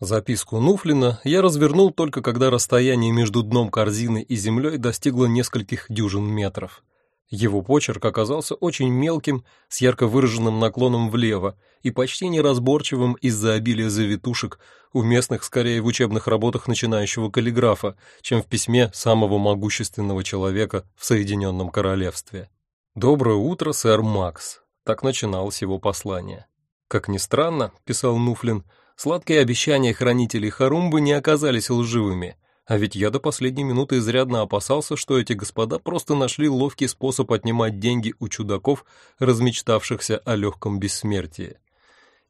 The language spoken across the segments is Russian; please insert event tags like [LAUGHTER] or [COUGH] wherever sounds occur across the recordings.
Записку Нуфлина я развернул только когда расстояние между дном корзины и землей достигло нескольких дюжин метров. Его почерк оказался очень мелким, с ярко выраженным наклоном влево и почти неразборчивым из-за обилия завитушек, уместных скорее в учебных работах начинающего каллиграфа, чем в письме самого могущественного человека в Соединенном Королевстве. «Доброе утро, сэр Макс», — так начиналось его послание. «Как ни странно», — писал Нуфлин, — Сладкие обещания хранителей Харумбы не оказались лживыми, а ведь я до последней минуты изрядно опасался, что эти господа просто нашли ловкий способ отнимать деньги у чудаков, размечтавшихся о легком бессмертии.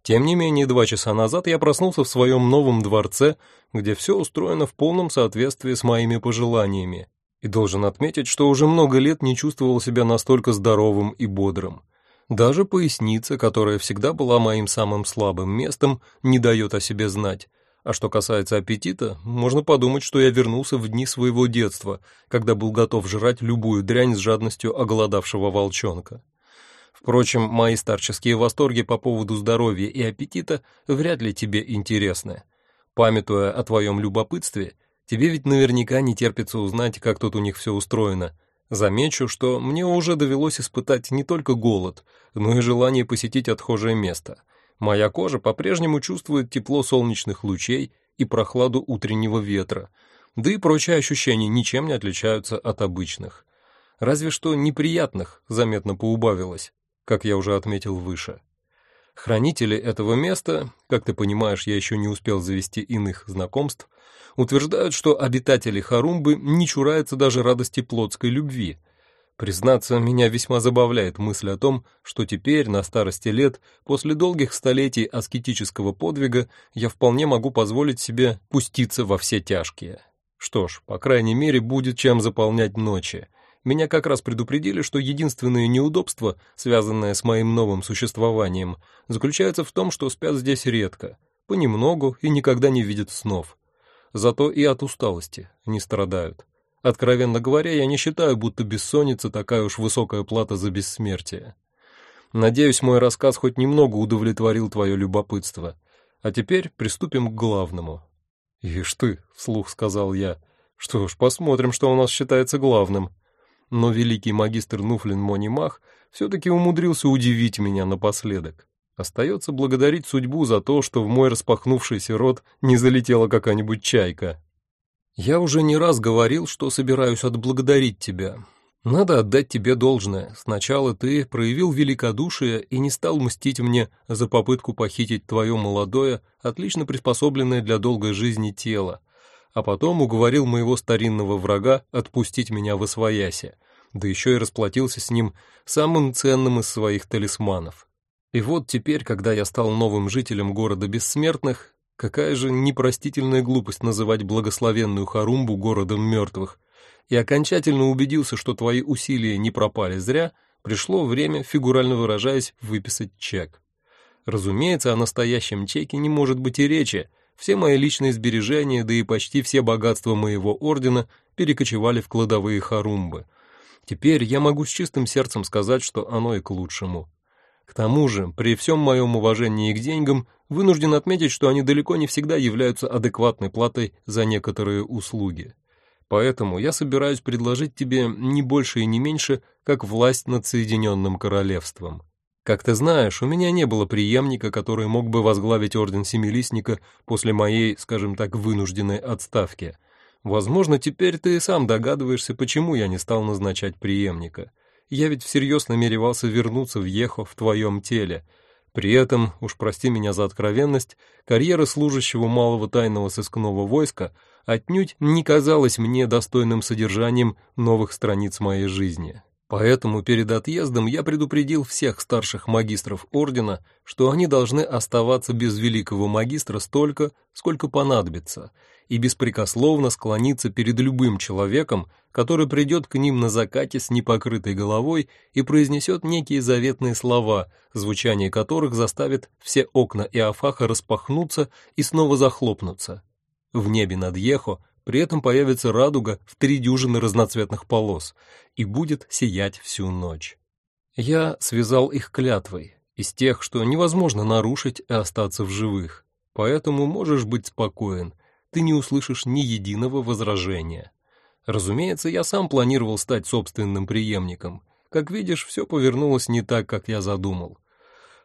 Тем не менее, два часа назад я проснулся в своем новом дворце, где все устроено в полном соответствии с моими пожеланиями, и должен отметить, что уже много лет не чувствовал себя настолько здоровым и бодрым. Даже поясница, которая всегда была моим самым слабым местом, не дает о себе знать. А что касается аппетита, можно подумать, что я вернулся в дни своего детства, когда был готов жрать любую дрянь с жадностью оголодавшего волчонка. Впрочем, мои старческие восторги по поводу здоровья и аппетита вряд ли тебе интересны. Памятуя о твоем любопытстве, тебе ведь наверняка не терпится узнать, как тут у них все устроено — Замечу, что мне уже довелось испытать не только голод, но и желание посетить отхожее место. Моя кожа по-прежнему чувствует тепло солнечных лучей и прохладу утреннего ветра, да и прочие ощущения ничем не отличаются от обычных. Разве что неприятных заметно поубавилось, как я уже отметил выше. Хранители этого места, как ты понимаешь, я еще не успел завести иных знакомств, утверждают, что обитатели Харумбы не чураются даже радости плотской любви. Признаться, меня весьма забавляет мысль о том, что теперь, на старости лет, после долгих столетий аскетического подвига, я вполне могу позволить себе пуститься во все тяжкие. Что ж, по крайней мере, будет чем заполнять ночи. Меня как раз предупредили, что единственное неудобство, связанное с моим новым существованием, заключается в том, что спят здесь редко, понемногу и никогда не видят снов зато и от усталости не страдают. Откровенно говоря, я не считаю, будто бессонница такая уж высокая плата за бессмертие. Надеюсь, мой рассказ хоть немного удовлетворил твое любопытство. А теперь приступим к главному. «Ишь ты», — вслух сказал я, — «что ж, посмотрим, что у нас считается главным». Но великий магистр Нуфлин Монимах все-таки умудрился удивить меня напоследок. Остается благодарить судьбу за то, что в мой распахнувшийся рот не залетела какая-нибудь чайка. Я уже не раз говорил, что собираюсь отблагодарить тебя. Надо отдать тебе должное. Сначала ты проявил великодушие и не стал мстить мне за попытку похитить твое молодое, отлично приспособленное для долгой жизни тело, а потом уговорил моего старинного врага отпустить меня в освояси, да еще и расплатился с ним самым ценным из своих талисманов. И вот теперь, когда я стал новым жителем города бессмертных, какая же непростительная глупость называть благословенную Харумбу городом мертвых, и окончательно убедился, что твои усилия не пропали зря, пришло время, фигурально выражаясь, выписать чек. Разумеется, о настоящем чеке не может быть и речи, все мои личные сбережения, да и почти все богатства моего ордена перекочевали в кладовые Харумбы. Теперь я могу с чистым сердцем сказать, что оно и к лучшему. К тому же, при всем моем уважении к деньгам, вынужден отметить, что они далеко не всегда являются адекватной платой за некоторые услуги. Поэтому я собираюсь предложить тебе не больше и не меньше, как власть над Соединенным Королевством. Как ты знаешь, у меня не было преемника, который мог бы возглавить Орден Семилистника после моей, скажем так, вынужденной отставки. Возможно, теперь ты сам догадываешься, почему я не стал назначать преемника. Я ведь всерьез намеревался вернуться в Ехо в твоем теле. При этом, уж прости меня за откровенность, карьера служащего малого тайного сыскного войска отнюдь не казалась мне достойным содержанием новых страниц моей жизни. Поэтому перед отъездом я предупредил всех старших магистров ордена, что они должны оставаться без великого магистра столько, сколько понадобится, и беспрекословно склониться перед любым человеком, который придет к ним на закате с непокрытой головой и произнесет некие заветные слова, звучание которых заставит все окна Иофаха распахнуться и снова захлопнуться. В небе над Ехо при этом появится радуга в три дюжины разноцветных полос и будет сиять всю ночь. Я связал их клятвой, из тех, что невозможно нарушить и остаться в живых. поэтому можешь быть спокоен, ты не услышишь ни единого возражения. Разумеется, я сам планировал стать собственным преемником. Как видишь, все повернулось не так, как я задумал.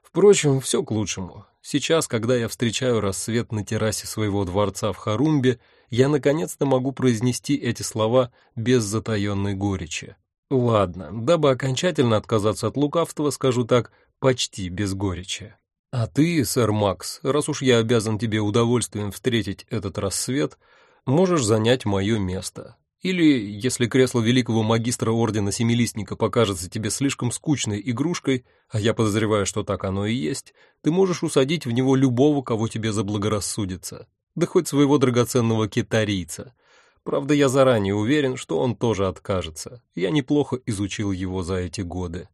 Впрочем, все к лучшему. Сейчас, когда я встречаю рассвет на террасе своего дворца в Харумбе, я наконец-то могу произнести эти слова без затаенной горечи. Ладно, дабы окончательно отказаться от лукавства, скажу так, почти без горечи. А ты, сэр Макс, раз уж я обязан тебе удовольствием встретить этот рассвет, можешь занять мое место. Или, если кресло великого магистра Ордена Семилистника покажется тебе слишком скучной игрушкой, а я подозреваю, что так оно и есть, ты можешь усадить в него любого, кого тебе заблагорассудится. Да хоть своего драгоценного китарийца. Правда, я заранее уверен, что он тоже откажется. Я неплохо изучил его за эти годы.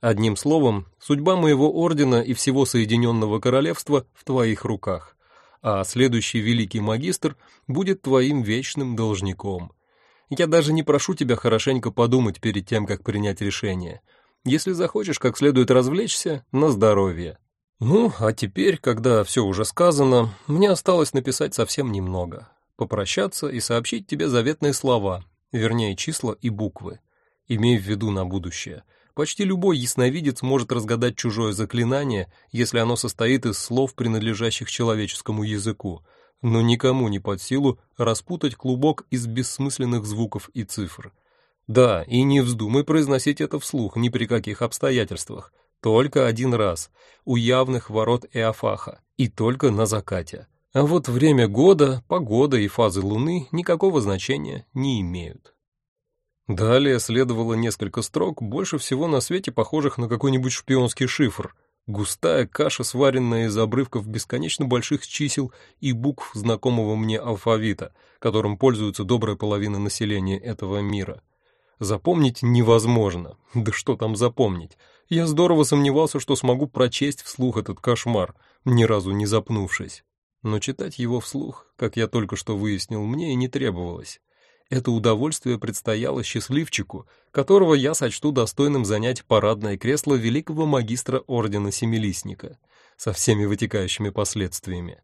Одним словом, судьба моего ордена и всего Соединенного Королевства в твоих руках, а следующий великий магистр будет твоим вечным должником. Я даже не прошу тебя хорошенько подумать перед тем, как принять решение. Если захочешь как следует развлечься, на здоровье. Ну, а теперь, когда все уже сказано, мне осталось написать совсем немного. Попрощаться и сообщить тебе заветные слова, вернее, числа и буквы. Имей в виду на будущее. Почти любой ясновидец может разгадать чужое заклинание, если оно состоит из слов, принадлежащих человеческому языку — но никому не под силу распутать клубок из бессмысленных звуков и цифр. Да, и не вздумай произносить это вслух ни при каких обстоятельствах, только один раз, у явных ворот Эофаха, и только на закате. А вот время года, погода и фазы Луны никакого значения не имеют. Далее следовало несколько строк, больше всего на свете похожих на какой-нибудь шпионский шифр — Густая каша, сваренная из обрывков бесконечно больших чисел и букв знакомого мне алфавита, которым пользуется добрая половина населения этого мира. Запомнить невозможно. Да что там запомнить? Я здорово сомневался, что смогу прочесть вслух этот кошмар, ни разу не запнувшись. Но читать его вслух, как я только что выяснил, мне и не требовалось. Это удовольствие предстояло счастливчику, которого я сочту достойным занять парадное кресло великого магистра Ордена Семилистника, со всеми вытекающими последствиями.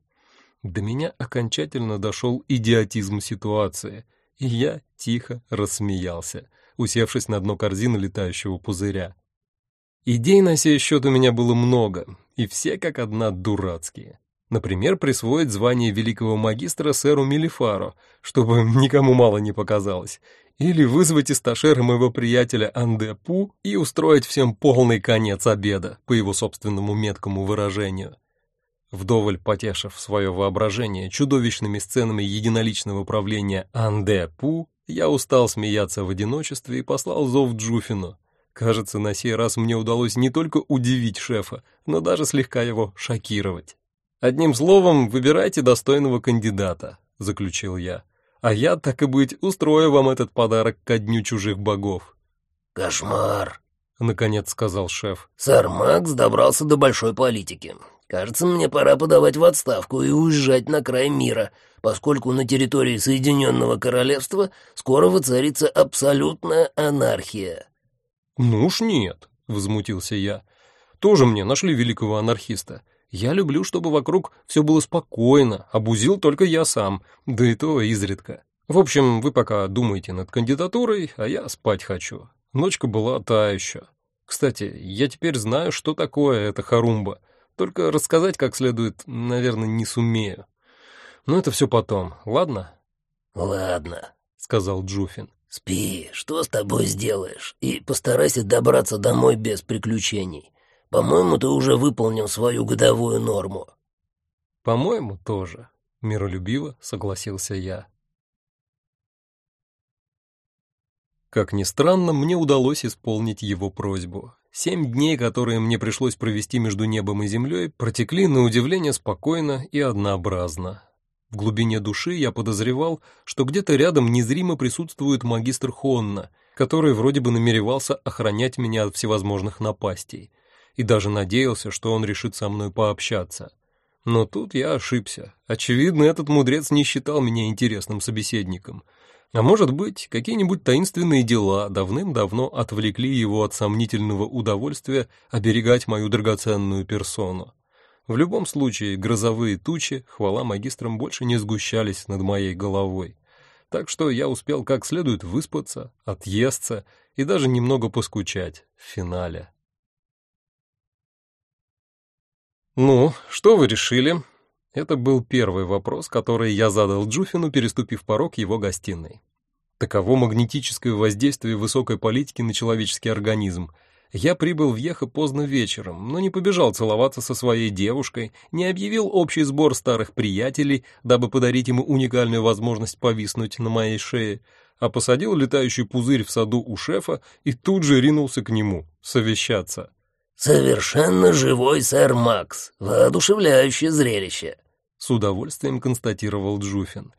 До меня окончательно дошел идиотизм ситуации, и я тихо рассмеялся, усевшись на дно корзины летающего пузыря. Идей на сей счет у меня было много, и все как одна дурацкие. Например, присвоить звание великого магистра сэру Мелифаро, чтобы [LAUGHS] никому мало не показалось, или вызвать из Ташера моего приятеля Анде Пу и устроить всем полный конец обеда, по его собственному меткому выражению. Вдоволь потешив свое воображение чудовищными сценами единоличного правления Анде Пу, я устал смеяться в одиночестве и послал зов Джуфину. Кажется, на сей раз мне удалось не только удивить шефа, но даже слегка его шокировать. Одним словом, выбирайте достойного кандидата, заключил я. А я, так и быть, устрою вам этот подарок ко дню чужих богов. Кошмар, наконец сказал шеф. Сэр Макс добрался до большой политики. Кажется, мне пора подавать в отставку и уезжать на край мира, поскольку на территории Соединенного Королевства скоро воцарится абсолютная анархия. Ну уж нет, возмутился я. Тоже мне нашли великого анархиста. Я люблю, чтобы вокруг все было спокойно, обузил только я сам, да и то изредка. В общем, вы пока думаете над кандидатурой, а я спать хочу. Ночка была та еще. Кстати, я теперь знаю, что такое эта харумба, только рассказать как следует, наверное, не сумею. Но это все потом, ладно? Ладно, сказал Джуфин. Спи, что с тобой сделаешь, и постарайся добраться домой без приключений. По-моему, ты уже выполнил свою годовую норму. По-моему, тоже, миролюбиво согласился я. Как ни странно, мне удалось исполнить его просьбу. Семь дней, которые мне пришлось провести между небом и землей, протекли на удивление спокойно и однообразно. В глубине души я подозревал, что где-то рядом незримо присутствует магистр Хонна, который вроде бы намеревался охранять меня от всевозможных напастей — и даже надеялся, что он решит со мной пообщаться. Но тут я ошибся. Очевидно, этот мудрец не считал меня интересным собеседником. А может быть, какие-нибудь таинственные дела давным-давно отвлекли его от сомнительного удовольствия оберегать мою драгоценную персону. В любом случае, грозовые тучи, хвала магистрам, больше не сгущались над моей головой. Так что я успел как следует выспаться, отъесться и даже немного поскучать в финале. «Ну, что вы решили?» Это был первый вопрос, который я задал Джуфину, переступив порог его гостиной. Таково магнетическое воздействие высокой политики на человеческий организм. Я прибыл в Ехо поздно вечером, но не побежал целоваться со своей девушкой, не объявил общий сбор старых приятелей, дабы подарить ему уникальную возможность повиснуть на моей шее, а посадил летающий пузырь в саду у шефа и тут же ринулся к нему совещаться. «Совершенно живой сэр Макс. Воодушевляющее зрелище», — с удовольствием констатировал Джуфин.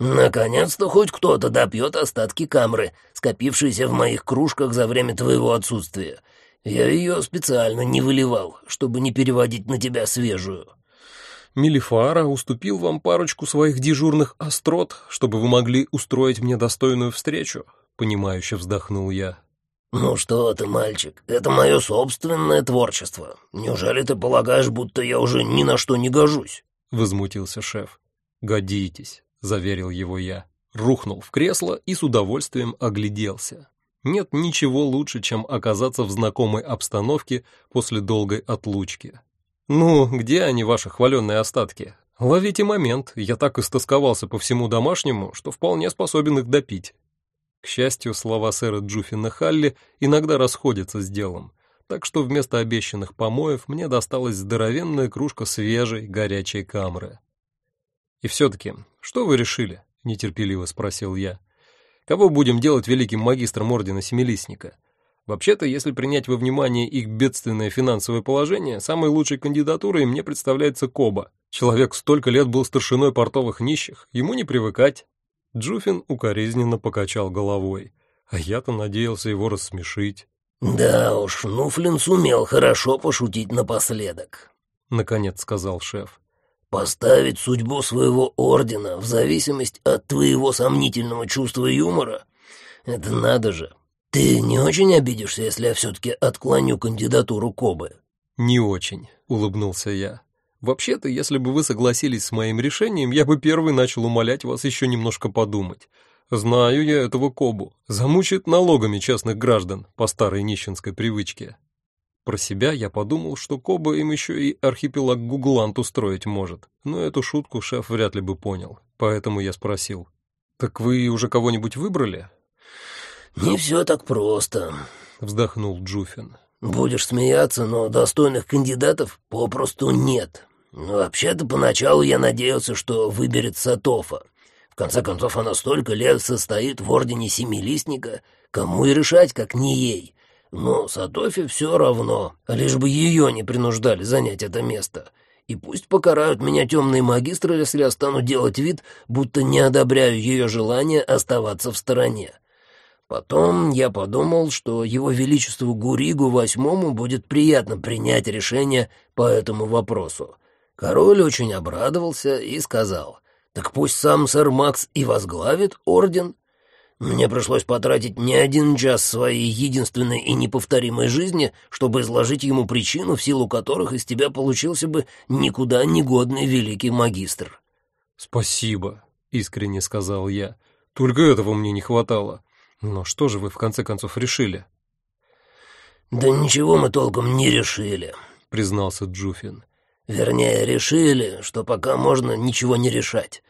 «Наконец-то хоть кто-то допьет остатки камры, скопившиеся в моих кружках за время твоего отсутствия. Я ее специально не выливал, чтобы не переводить на тебя свежую». Мелифара уступил вам парочку своих дежурных острот, чтобы вы могли устроить мне достойную встречу?» — понимающе вздохнул я. «Ну что ты, мальчик, это мое собственное творчество. Неужели ты полагаешь, будто я уже ни на что не гожусь?» — возмутился шеф. «Годитесь», — заверил его я. Рухнул в кресло и с удовольствием огляделся. Нет ничего лучше, чем оказаться в знакомой обстановке после долгой отлучки. «Ну, где они, ваши хваленные остатки? Ловите момент, я так истосковался по всему домашнему, что вполне способен их допить». К счастью, слова сэра Джуфина Халли иногда расходятся с делом, так что вместо обещанных помоев мне досталась здоровенная кружка свежей, горячей камры. «И все-таки, что вы решили?» — нетерпеливо спросил я. «Кого будем делать великим магистром Ордена Семилистника?» Вообще-то, если принять во внимание их бедственное финансовое положение, самой лучшей кандидатурой мне представляется Коба. Человек столько лет был старшиной портовых нищих, ему не привыкать. Джуфин укоризненно покачал головой, а я-то надеялся его рассмешить. «Да уж, Нуфлин сумел хорошо пошутить напоследок», — наконец сказал шеф. «Поставить судьбу своего ордена в зависимость от твоего сомнительного чувства юмора — это надо же. Ты не очень обидишься, если я все-таки отклоню кандидатуру Кобы?» «Не очень», — улыбнулся я. Вообще-то, если бы вы согласились с моим решением, я бы первый начал умолять вас еще немножко подумать. Знаю я этого Кобу. Замучит налогами частных граждан по старой нищенской привычке. Про себя я подумал, что Коба им еще и архипелаг Гуглант устроить может, но эту шутку шеф вряд ли бы понял, поэтому я спросил. «Так вы уже кого-нибудь выбрали?» «Не все так просто», — вздохнул Джуфин. «Будешь смеяться, но достойных кандидатов попросту нет. Вообще-то поначалу я надеялся, что выберет Сатофа. Конце концов, она столько лет состоит в Ордене Семилистника, кому и решать, как не ей. Но Сатофе все равно, лишь бы ее не принуждали занять это место. И пусть покарают меня темные магистры, если я стану делать вид, будто не одобряю ее желание оставаться в стороне. Потом я подумал, что его величеству Гуригу Восьмому будет приятно принять решение по этому вопросу. Король очень обрадовался и сказал, «Так пусть сам сэр Макс и возглавит орден». Мне пришлось потратить не один час своей единственной и неповторимой жизни, чтобы изложить ему причину, в силу которых из тебя получился бы никуда не годный великий магистр. «Спасибо», — искренне сказал я. «Только этого мне не хватало. Но что же вы в конце концов решили? Да ничего мы толком не решили, признался Джуфин. Вернее, решили, что пока можно ничего не решать.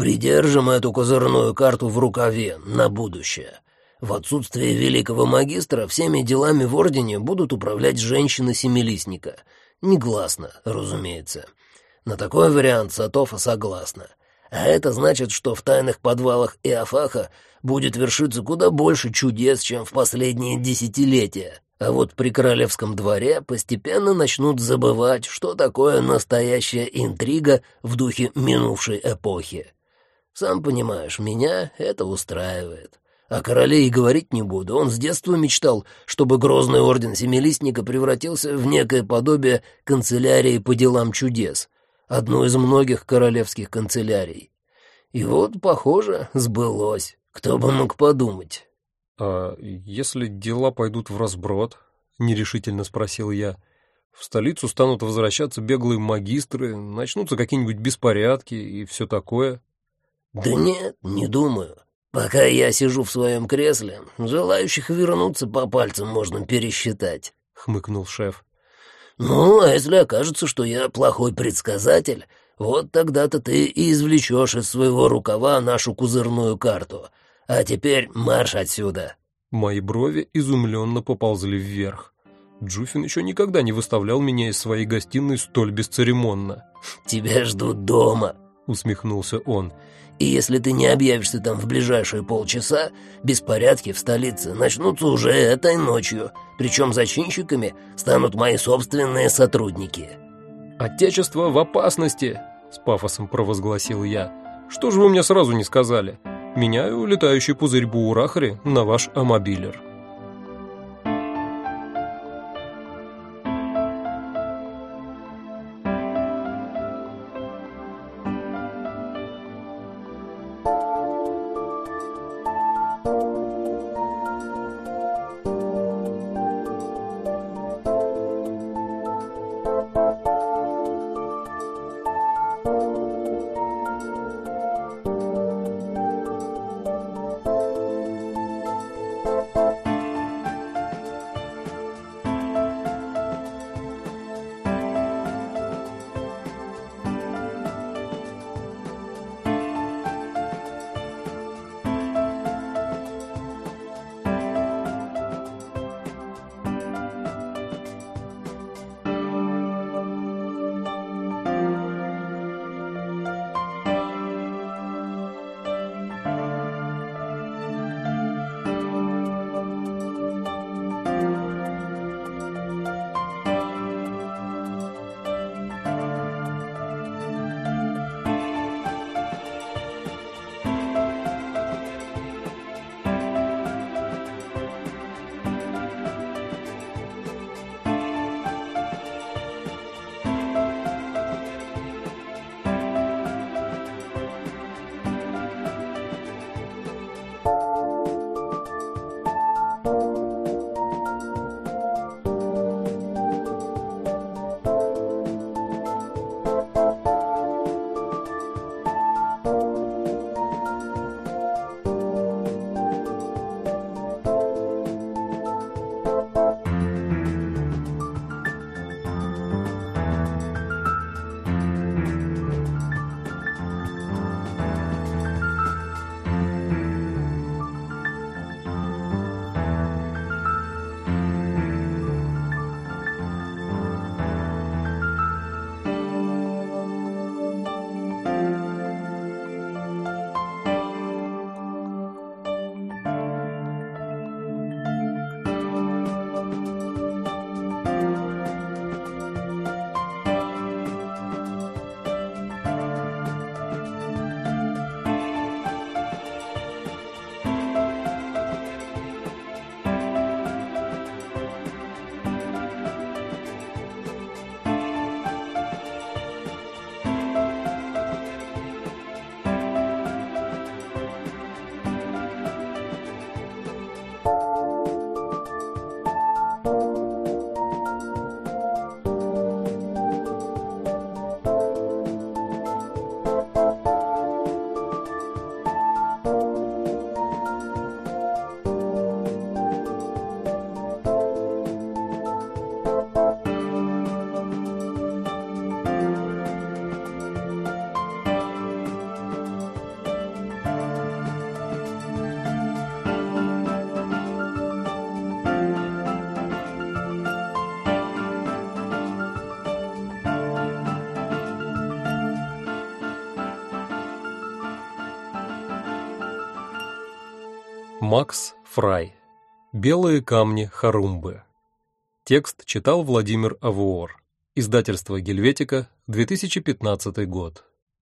Придержим эту козырную карту в рукаве на будущее. В отсутствие великого магистра всеми делами в Ордене будут управлять женщины-семилистника. Негласно, разумеется. На такой вариант Сатофа согласна. А это значит, что в тайных подвалах Иофаха будет вершиться куда больше чудес, чем в последние десятилетия. А вот при королевском дворе постепенно начнут забывать, что такое настоящая интрига в духе минувшей эпохи. Сам понимаешь, меня это устраивает. О короле и говорить не буду. Он с детства мечтал, чтобы грозный орден Семилистника превратился в некое подобие канцелярии по делам чудес — одну из многих королевских канцелярий. И вот, похоже, сбылось. Кто бы мог подумать. «А если дела пойдут в разброд?» — нерешительно спросил я. В столицу станут возвращаться беглые магистры, начнутся какие-нибудь беспорядки и все такое. Да нет, не думаю. Пока я сижу в своем кресле, желающих вернуться по пальцам можно пересчитать, хмыкнул шеф. Ну, а если окажется, что я плохой предсказатель, вот тогда-то ты и извлечешь из своего рукава нашу кузырную карту. А теперь марш отсюда. Мои брови изумленно поползли вверх. Джуфин еще никогда не выставлял меня из своей гостиной столь бесцеремонно. «Тебя ждут дома», — усмехнулся он. «И если ты не объявишься там в ближайшие полчаса, беспорядки в столице начнутся уже этой ночью, причем зачинщиками станут мои собственные сотрудники». «Отечество в опасности», — с пафосом провозгласил я. «Что же вы мне сразу не сказали? Меняю летающий пузырь Буурахари на ваш амобилер». Макс Фрай. Белые камни Харумбы. Текст читал Владимир Авуор. Издательство Гельветика, 2015 год.